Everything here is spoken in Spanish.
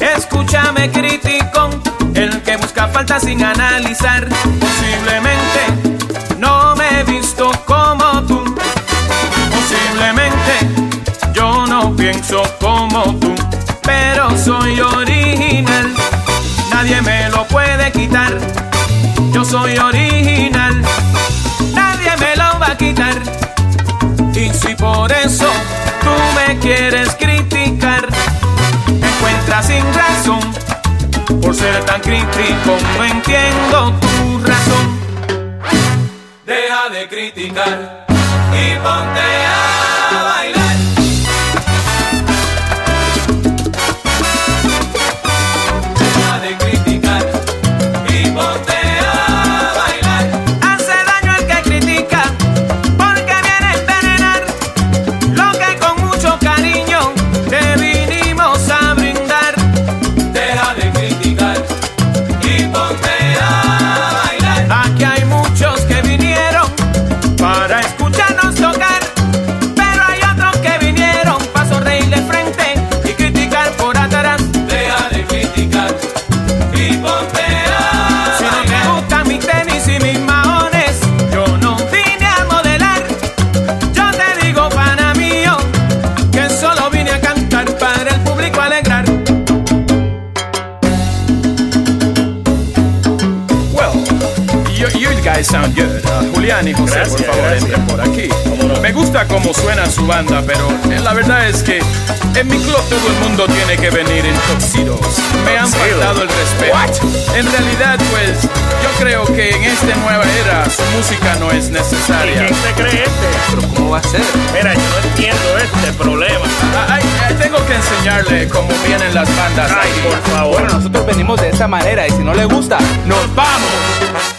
Escúchame, crítico, el que busca falta sin analizar. Posiblemente no me he visto como tú. Posiblemente yo no pienso como tú, pero soy original. Nadie me lo puede quitar. Yo soy original. Sin razón. Por ser tan crítico, no entiendo tu razón. Deja de criticar y ponte a you guys sound good. Uh, Julián y José, por Gracias, favor, gracias. entren por aquí. Me gusta cómo suena su banda, pero eh, la verdad es que en mi club todo el mundo tiene que venir en tuxedos. Me han faltado el respeto. En realidad, pues, yo creo que en esta nueva era su música no es ¿Y necesaria. quién se cree este? Pero ¿cómo va a ser? Mira, yo no entiendo este problema. Ah, ay, ay, tengo que enseñarle cómo vienen las bandas Ay, aquí. por favor. Bueno, nosotros venimos de esta manera y si no le gusta, nos vamos.